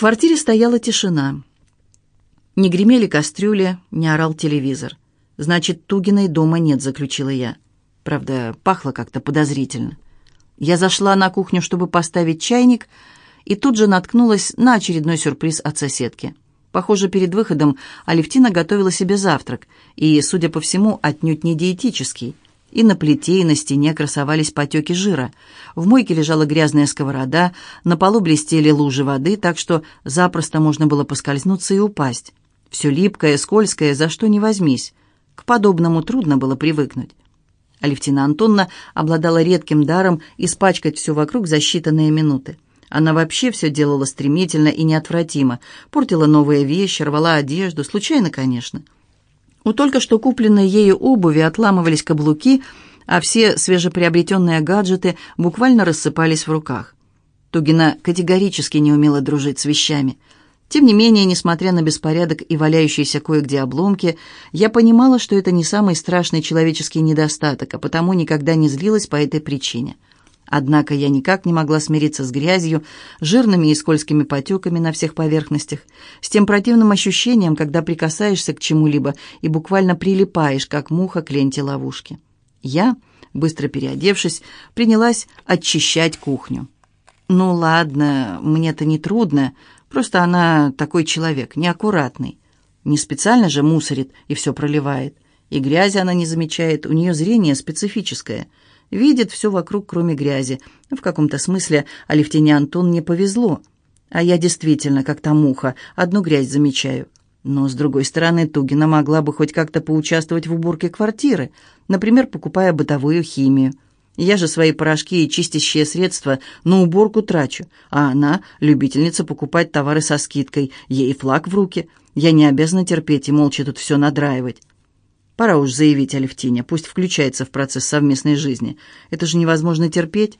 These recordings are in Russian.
квартире стояла тишина. Не гремели кастрюли, не орал телевизор. «Значит, Тугиной дома нет», — заключила я. Правда, пахло как-то подозрительно. Я зашла на кухню, чтобы поставить чайник, и тут же наткнулась на очередной сюрприз от соседки. Похоже, перед выходом Алевтина готовила себе завтрак, и, судя по всему, отнюдь не диетический. И на плите, и на стене красовались потеки жира. В мойке лежала грязная сковорода, на полу блестели лужи воды, так что запросто можно было поскользнуться и упасть. Все липкое, скользкое, за что не возьмись. К подобному трудно было привыкнуть. Алевтина Антонна обладала редким даром испачкать все вокруг за считанные минуты. Она вообще все делала стремительно и неотвратимо. Портила новые вещи, рвала одежду, случайно, конечно. У только что купленной ею обуви отламывались каблуки, а все свежеприобретенные гаджеты буквально рассыпались в руках. Тугина категорически не умела дружить с вещами – тем не менее, несмотря на беспорядок и валяющиеся кое-где обломки, я понимала, что это не самый страшный человеческий недостаток, а потому никогда не злилась по этой причине. Однако я никак не могла смириться с грязью, жирными и скользкими потеками на всех поверхностях, с тем противным ощущением, когда прикасаешься к чему-либо и буквально прилипаешь, как муха к ленте ловушки. Я, быстро переодевшись, принялась очищать кухню. «Ну ладно, мне-то не трудно», Просто она такой человек, неаккуратный. Не специально же мусорит и все проливает. И грязи она не замечает, у нее зрение специфическое. Видит все вокруг, кроме грязи. В каком-то смысле Алевтине Антон не повезло. А я действительно, как та муха, одну грязь замечаю. Но, с другой стороны, Тугина могла бы хоть как-то поучаствовать в уборке квартиры, например, покупая бытовую химию. Я же свои порошки и чистящие средства на уборку трачу, а она — любительница покупать товары со скидкой, ей флаг в руки. Я не обязана терпеть и молча тут все надраивать. Пора уж заявить Алевтине, пусть включается в процесс совместной жизни. Это же невозможно терпеть.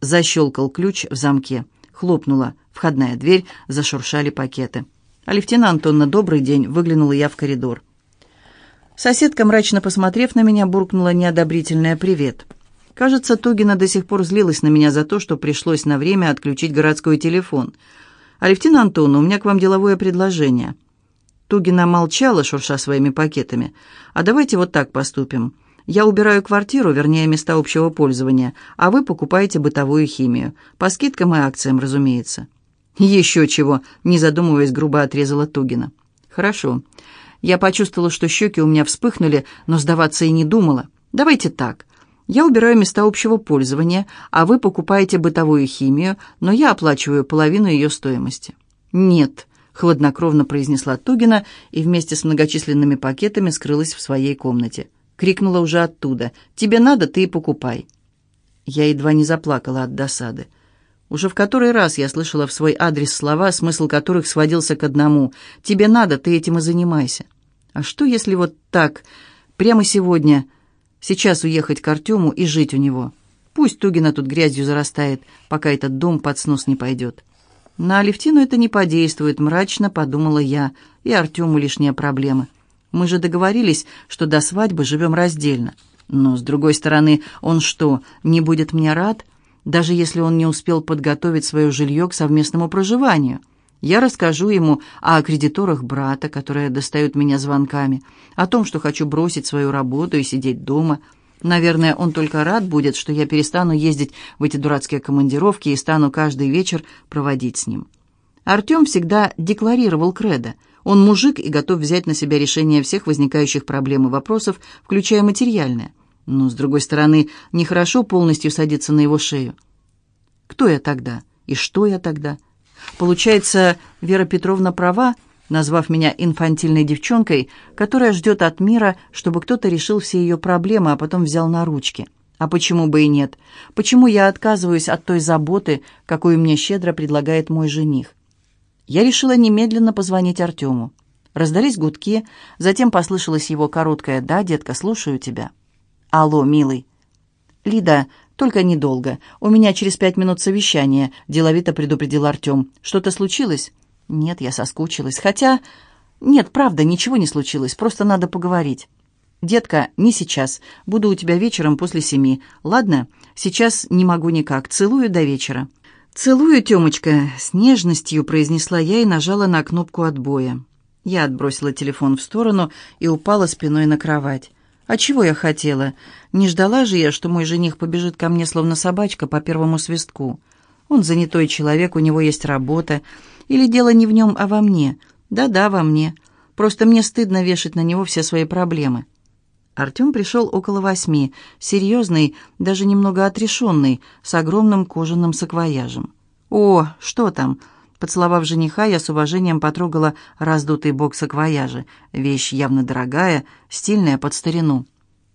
Защелкал ключ в замке. Хлопнула входная дверь, зашуршали пакеты. «Алевтина Антонна, добрый день!» — выглянула я в коридор. Соседка, мрачно посмотрев на меня, буркнула неодобрительное «привет». Кажется, Тугина до сих пор злилась на меня за то, что пришлось на время отключить городской телефон. «Алевтина Антоновна, у меня к вам деловое предложение». Тугина молчала, шурша своими пакетами. «А давайте вот так поступим. Я убираю квартиру, вернее, места общего пользования, а вы покупаете бытовую химию. По скидкам и акциям, разумеется». «Еще чего», — не задумываясь, грубо отрезала Тугина. «Хорошо. Я почувствовала, что щеки у меня вспыхнули, но сдаваться и не думала. Давайте так. Я убираю места общего пользования, а вы покупаете бытовую химию, но я оплачиваю половину ее стоимости». «Нет», — хладнокровно произнесла Тугина и вместе с многочисленными пакетами скрылась в своей комнате. Крикнула уже оттуда. «Тебе надо, ты и покупай». Я едва не заплакала от досады. Уже в который раз я слышала в свой адрес слова, смысл которых сводился к одному. «Тебе надо, ты этим и занимайся». А что, если вот так, прямо сегодня Сейчас уехать к Артему и жить у него. Пусть Тугина тут грязью зарастает, пока этот дом под снос не пойдет. На Алевтину это не подействует, мрачно подумала я, и Артему лишняя проблема. Мы же договорились, что до свадьбы живем раздельно. Но, с другой стороны, он что, не будет мне рад, даже если он не успел подготовить свое жилье к совместному проживанию?» Я расскажу ему о кредиторах брата, которые достают меня звонками, о том, что хочу бросить свою работу и сидеть дома. Наверное, он только рад будет, что я перестану ездить в эти дурацкие командировки и стану каждый вечер проводить с ним. Артем всегда декларировал кредо. Он мужик и готов взять на себя решение всех возникающих проблем и вопросов, включая материальное. Но, с другой стороны, нехорошо полностью садиться на его шею. Кто я тогда? И что я тогда? Получается, Вера Петровна права, назвав меня инфантильной девчонкой, которая ждет от мира, чтобы кто-то решил все ее проблемы, а потом взял на ручки. А почему бы и нет? Почему я отказываюсь от той заботы, какую мне щедро предлагает мой жених? Я решила немедленно позвонить Артему. Раздались гудки, затем послышалось его короткое «Да, детка, слушаю тебя». «Алло, милый». «Лида, «Только недолго. У меня через пять минут совещание», — деловито предупредил Артем. «Что-то случилось?» «Нет, я соскучилась. Хотя...» «Нет, правда, ничего не случилось. Просто надо поговорить». «Детка, не сейчас. Буду у тебя вечером после семи. Ладно? Сейчас не могу никак. Целую до вечера». «Целую, Тёмочка», — с нежностью произнесла я и нажала на кнопку отбоя. Я отбросила телефон в сторону и упала спиной на кровать. А чего я хотела? Не ждала же я, что мой жених побежит ко мне, словно собачка, по первому свистку. Он занятой человек, у него есть работа. Или дело не в нем, а во мне. Да-да, во мне. Просто мне стыдно вешать на него все свои проблемы. Артем пришел около восьми, серьезный, даже немного отрешенный, с огромным кожаным саквояжем. «О, что там?» Поцеловав жениха, я с уважением потрогала раздутый бок саквояжа. Вещь явно дорогая, стильная под старину.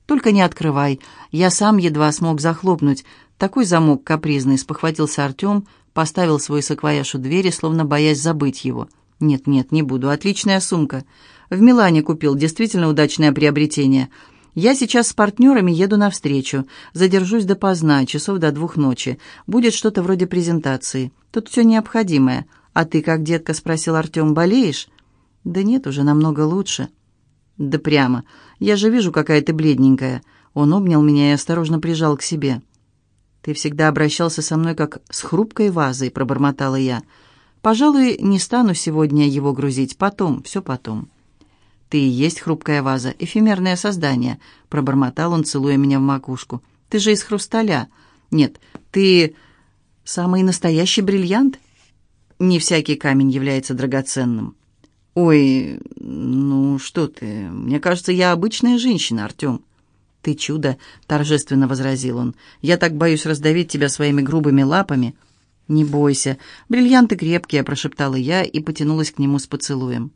«Только не открывай. Я сам едва смог захлопнуть. Такой замок капризный», — спохватился Артем, поставил свой саквояж у двери, словно боясь забыть его. «Нет-нет, не буду. Отличная сумка. В Милане купил. Действительно удачное приобретение. Я сейчас с партнерами еду навстречу. Задержусь допоздна, часов до двух ночи. Будет что-то вроде презентации. Тут все необходимое. А ты как, детка?» — спросил Артем. «Болеешь?» «Да нет, уже намного лучше». «Да прямо. Я же вижу, какая ты бледненькая». Он обнял меня и осторожно прижал к себе. «Ты всегда обращался со мной как с хрупкой вазой», — пробормотала я. «Пожалуй, не стану сегодня его грузить. Потом, все потом». «Ты и есть хрупкая ваза, эфемерное создание», — пробормотал он, целуя меня в макушку. «Ты же из хрусталя. Нет, ты самый настоящий бриллиант. Не всякий камень является драгоценным». «Ой, ну что ты, мне кажется, я обычная женщина, Артем». «Ты чудо», — торжественно возразил он. «Я так боюсь раздавить тебя своими грубыми лапами». «Не бойся, бриллианты крепкие», — прошептала я и потянулась к нему с поцелуем.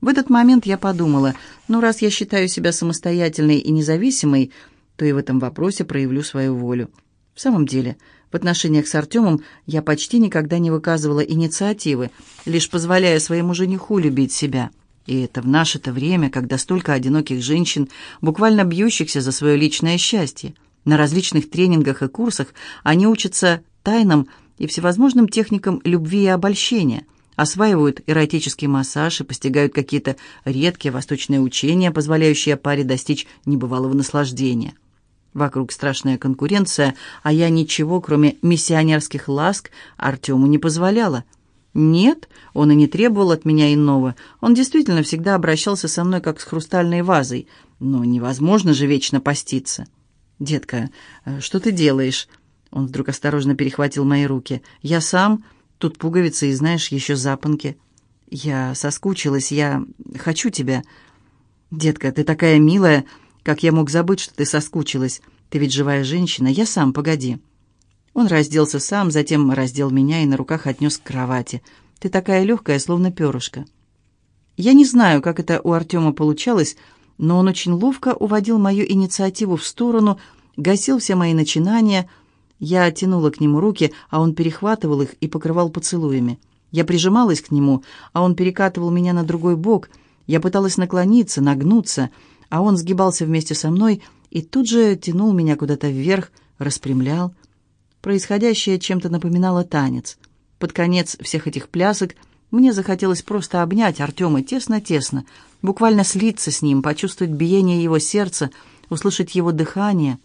В этот момент я подумала, ну раз я считаю себя самостоятельной и независимой, то и в этом вопросе проявлю свою волю. В самом деле, в отношениях с Артемом я почти никогда не выказывала инициативы, лишь позволяя своему жениху любить себя. И это в наше-то время, когда столько одиноких женщин, буквально бьющихся за свое личное счастье. На различных тренингах и курсах они учатся тайнам и всевозможным техникам любви и обольщения, осваивают эротический массаж и постигают какие-то редкие восточные учения, позволяющие паре достичь небывалого наслаждения. Вокруг страшная конкуренция, а я ничего, кроме миссионерских ласк, Артему не позволяла. Нет, он и не требовал от меня иного. Он действительно всегда обращался со мной как с хрустальной вазой. Но невозможно же вечно поститься. «Детка, э, что ты делаешь?» Он вдруг осторожно перехватил мои руки. «Я сам. Тут пуговицы и, знаешь, еще запонки. Я соскучилась, я хочу тебя. Детка, ты такая милая. Как я мог забыть, что ты соскучилась? Ты ведь живая женщина. Я сам, погоди». Он разделся сам, затем раздел меня и на руках отнес к кровати. «Ты такая легкая, словно перышко». Я не знаю, как это у Артема получалось, но он очень ловко уводил мою инициативу в сторону, гасил все мои начинания. Я тянула к нему руки, а он перехватывал их и покрывал поцелуями. Я прижималась к нему, а он перекатывал меня на другой бок. Я пыталась наклониться, нагнуться, а он сгибался вместе со мной и тут же тянул меня куда-то вверх, распрямлял. Происходящее чем-то напоминало танец. Под конец всех этих плясок мне захотелось просто обнять Артема тесно-тесно, буквально слиться с ним, почувствовать биение его сердца, услышать его дыхание.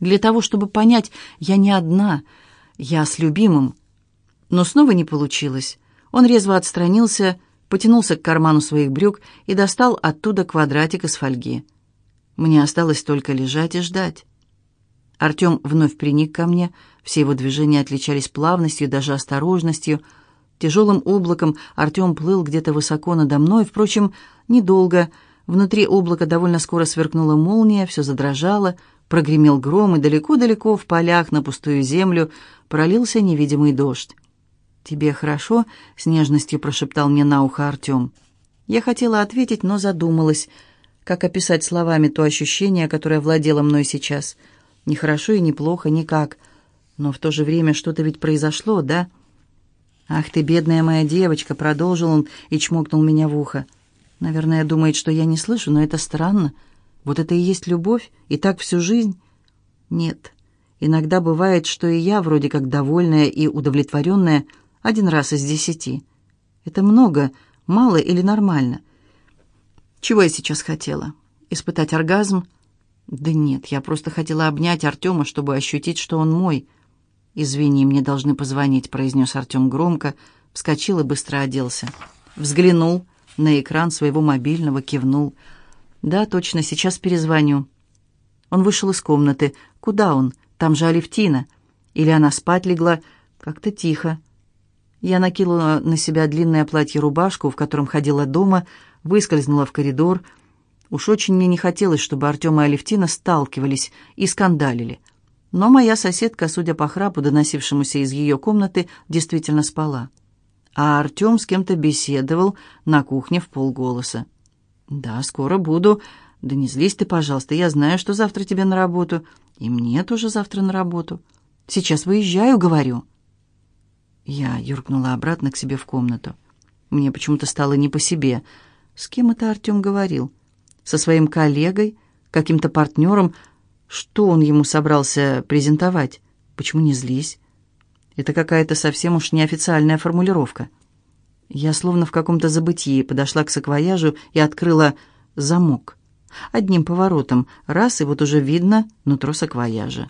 Для того, чтобы понять, я не одна, я с любимым. Но снова не получилось. Он резво отстранился, потянулся к карману своих брюк и достал оттуда квадратик из фольги. Мне осталось только лежать и ждать. Артем вновь приник ко мне, все его движения отличались плавностью, даже осторожностью. Тяжелым облаком Артем плыл где-то высоко надо мной, впрочем, недолго. Внутри облака довольно скоро сверкнула молния, все задрожало, прогремел гром, и далеко-далеко в полях на пустую землю пролился невидимый дождь. «Тебе хорошо?» — с нежностью прошептал мне на ухо Артем. Я хотела ответить, но задумалась, как описать словами то ощущение, которое владело мной сейчас — не хорошо и не плохо, никак. Но в то же время что-то ведь произошло, да? «Ах ты, бедная моя девочка!» — продолжил он и чмокнул меня в ухо. «Наверное, думает, что я не слышу, но это странно. Вот это и есть любовь, и так всю жизнь?» «Нет. Иногда бывает, что и я, вроде как довольная и удовлетворенная, один раз из десяти. Это много, мало или нормально? Чего я сейчас хотела? Испытать оргазм?» Да нет, я просто хотела обнять Артема, чтобы ощутить, что он мой. «Извини, мне должны позвонить», — произнес Артем громко, вскочил и быстро оделся. Взглянул на экран своего мобильного, кивнул. «Да, точно, сейчас перезвоню». Он вышел из комнаты. «Куда он? Там же Алевтина. Или она спать легла? Как-то тихо». Я накинула на себя длинное платье-рубашку, в котором ходила дома, выскользнула в коридор. Уж очень мне не хотелось, чтобы Артем и Алевтина сталкивались и скандалили. Но моя соседка, судя по храпу, доносившемуся из ее комнаты, действительно спала. А Артем с кем-то беседовал на кухне в полголоса. «Да, скоро буду. Да не злись ты, пожалуйста, я знаю, что завтра тебе на работу. И мне тоже завтра на работу. Сейчас выезжаю, говорю». Я юркнула обратно к себе в комнату. Мне почему-то стало не по себе. С кем это Артем говорил? Со своим коллегой? Каким-то партнером? Что он ему собрался презентовать? Почему не злись? Это какая-то совсем уж неофициальная формулировка. Я словно в каком-то забытии подошла к саквояжу и открыла замок. Одним поворотом, раз, и вот уже видно нутро саквояжа.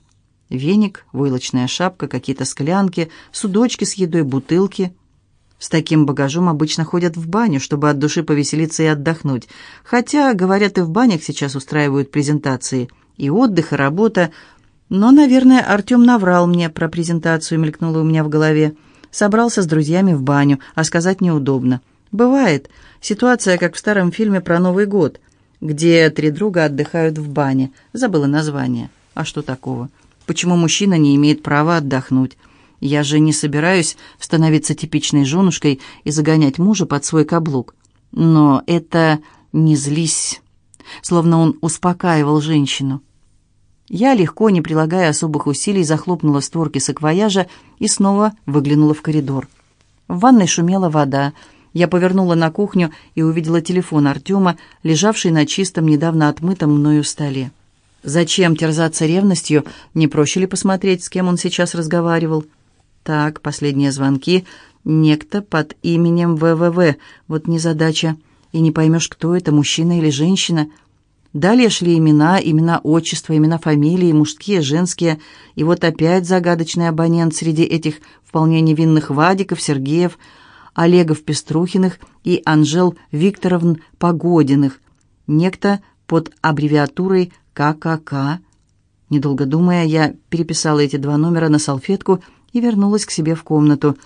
Веник, войлочная шапка, какие-то склянки, судочки с едой, бутылки. С таким багажом обычно ходят в баню, чтобы от души повеселиться и отдохнуть. Хотя, говорят, и в банях сейчас устраивают презентации. И отдых, и работа. Но, наверное, Артем наврал мне про презентацию, мелькнуло у меня в голове. Собрался с друзьями в баню, а сказать неудобно. Бывает. Ситуация, как в старом фильме про Новый год, где три друга отдыхают в бане. Забыла название. А что такого? Почему мужчина не имеет права отдохнуть? Я же не собираюсь становиться типичной женушкой и загонять мужа под свой каблук. Но это не злись, словно он успокаивал женщину. Я, легко, не прилагая особых усилий, захлопнула створки саквояжа и снова выглянула в коридор. В ванной шумела вода. Я повернула на кухню и увидела телефон Артема, лежавший на чистом, недавно отмытом мною столе. Зачем терзаться ревностью? Не проще ли посмотреть, с кем он сейчас разговаривал? Так, последние звонки. Некто под именем ВВВ. Вот незадача. И не поймешь, кто это, мужчина или женщина. Далее шли имена, имена отчества, имена фамилии, мужские, женские. И вот опять загадочный абонент среди этих вполне невинных Вадиков, Сергеев, Олегов Пеструхиных и Анжел Викторовн Погодиных. Некто под аббревиатурой ККК. Недолго думая, я переписала эти два номера на салфетку и вернулась к себе в комнату.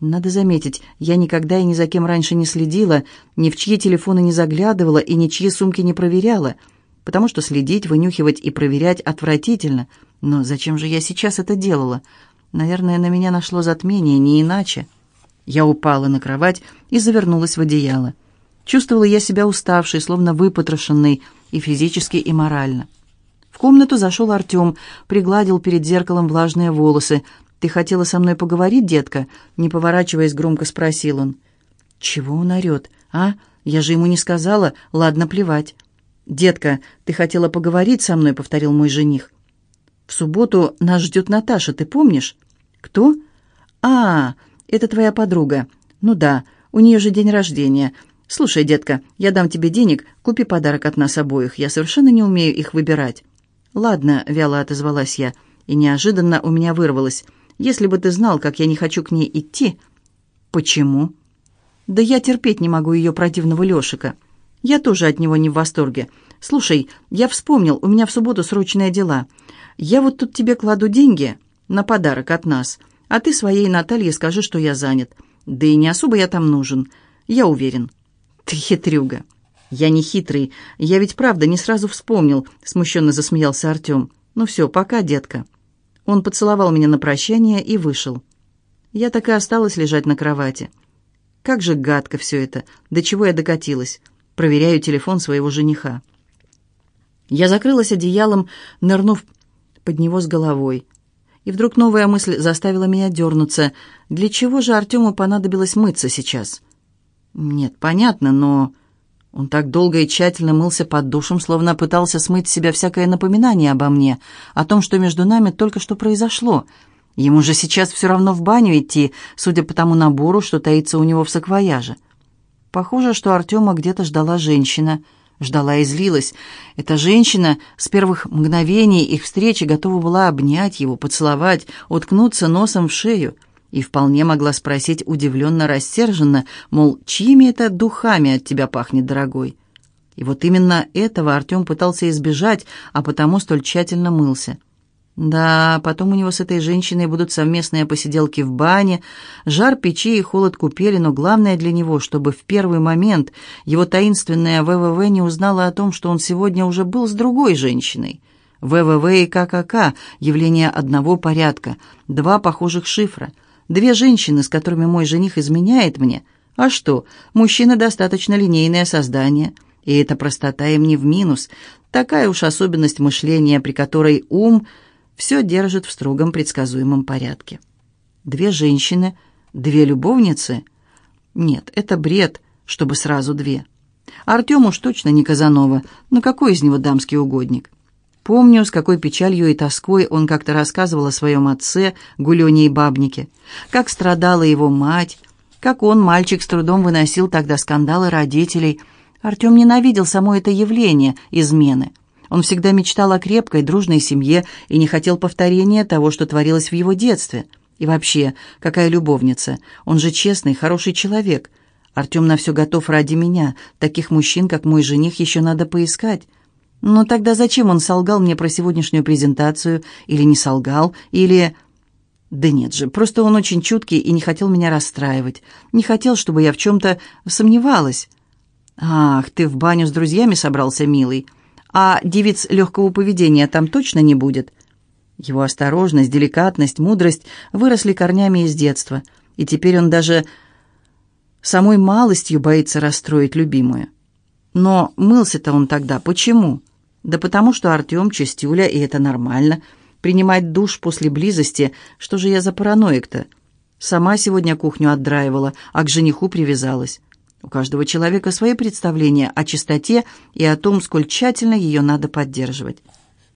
Надо заметить, я никогда и ни за кем раньше не следила, ни в чьи телефоны не заглядывала и ничьи сумки не проверяла, потому что следить, вынюхивать и проверять отвратительно. Но зачем же я сейчас это делала? Наверное, на меня нашло затмение, не иначе. Я упала на кровать и завернулась в одеяло. Чувствовала я себя уставшей, словно выпотрошенной и физически, и морально комнату зашел Артем, пригладил перед зеркалом влажные волосы. «Ты хотела со мной поговорить, детка?» Не поворачиваясь, громко спросил он. «Чего он орет, а? Я же ему не сказала. Ладно, плевать». «Детка, ты хотела поговорить со мной?» — повторил мой жених. «В субботу нас ждет Наташа, ты помнишь?» «Кто?» «А, это твоя подруга. Ну да, у нее же день рождения. Слушай, детка, я дам тебе денег, купи подарок от нас обоих. Я совершенно не умею их выбирать». «Ладно», — вяло отозвалась я, и неожиданно у меня вырвалось. «Если бы ты знал, как я не хочу к ней идти...» «Почему?» «Да я терпеть не могу ее противного Лешика. Я тоже от него не в восторге. Слушай, я вспомнил, у меня в субботу срочные дела. Я вот тут тебе кладу деньги на подарок от нас, а ты своей Наталье скажи, что я занят. Да и не особо я там нужен, я уверен». «Ты хитрюга». «Я не хитрый. Я ведь правда не сразу вспомнил», — смущенно засмеялся Артем. «Ну все, пока, детка». Он поцеловал меня на прощание и вышел. Я так и осталась лежать на кровати. Как же гадко все это. До чего я докатилась. Проверяю телефон своего жениха. Я закрылась одеялом, нырнув под него с головой. И вдруг новая мысль заставила меня дернуться. Для чего же Артему понадобилось мыться сейчас? Нет, понятно, но... Он так долго и тщательно мылся под душем, словно пытался смыть с себя всякое напоминание обо мне, о том, что между нами только что произошло. Ему же сейчас все равно в баню идти, судя по тому набору, что таится у него в саквояже. Похоже, что Артема где-то ждала женщина. Ждала и злилась. Эта женщина с первых мгновений их встречи готова была обнять его, поцеловать, уткнуться носом в шею. И вполне могла спросить удивленно-рассерженно, мол, чьими это духами от тебя пахнет, дорогой? И вот именно этого Артем пытался избежать, а потому столь тщательно мылся. Да, потом у него с этой женщиной будут совместные посиделки в бане, жар печи и холод купели, но главное для него, чтобы в первый момент его таинственная ВВВ не узнала о том, что он сегодня уже был с другой женщиной. ВВВ и ККК – явление одного порядка, два похожих шифра, две женщины, с которыми мой жених изменяет мне. А что, мужчина достаточно линейное создание – и эта простота им не в минус, такая уж особенность мышления, при которой ум – все держит в строгом предсказуемом порядке. Две женщины, две любовницы? Нет, это бред, чтобы сразу две. Артем уж точно не Казанова, но какой из него дамский угодник? Помню, с какой печалью и тоской он как-то рассказывал о своем отце, Гулене и Бабнике, как страдала его мать, как он, мальчик, с трудом выносил тогда скандалы родителей. Артем ненавидел само это явление, измены. Он всегда мечтал о крепкой, дружной семье и не хотел повторения того, что творилось в его детстве. И вообще, какая любовница? Он же честный, хороший человек. Артем на все готов ради меня. Таких мужчин, как мой жених, еще надо поискать. Но тогда зачем он солгал мне про сегодняшнюю презентацию? Или не солгал? Или... Да нет же, просто он очень чуткий и не хотел меня расстраивать. Не хотел, чтобы я в чем-то сомневалась. «Ах, ты в баню с друзьями собрался, милый?» А девиц легкого поведения там точно не будет. Его осторожность, деликатность, мудрость выросли корнями из детства, и теперь он даже самой малостью боится расстроить любимую. Но мылся-то он тогда почему? Да потому что Артем чистюля, и это нормально. Принимать душ после близости, что же я за параноик-то? Сама сегодня кухню отдраивала, а к жениху привязалась. У каждого человека свои представления о чистоте и о том, сколь тщательно ее надо поддерживать.